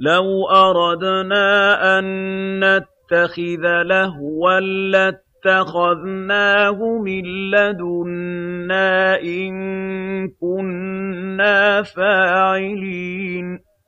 لَوْ أَرَدْنَا أَن نَّتَّخِذَ لَهْوًا لَّاتَّخَذْنَاهُ مِن لَّدُنَّا إِن كُنَّا فَاعِلِينَ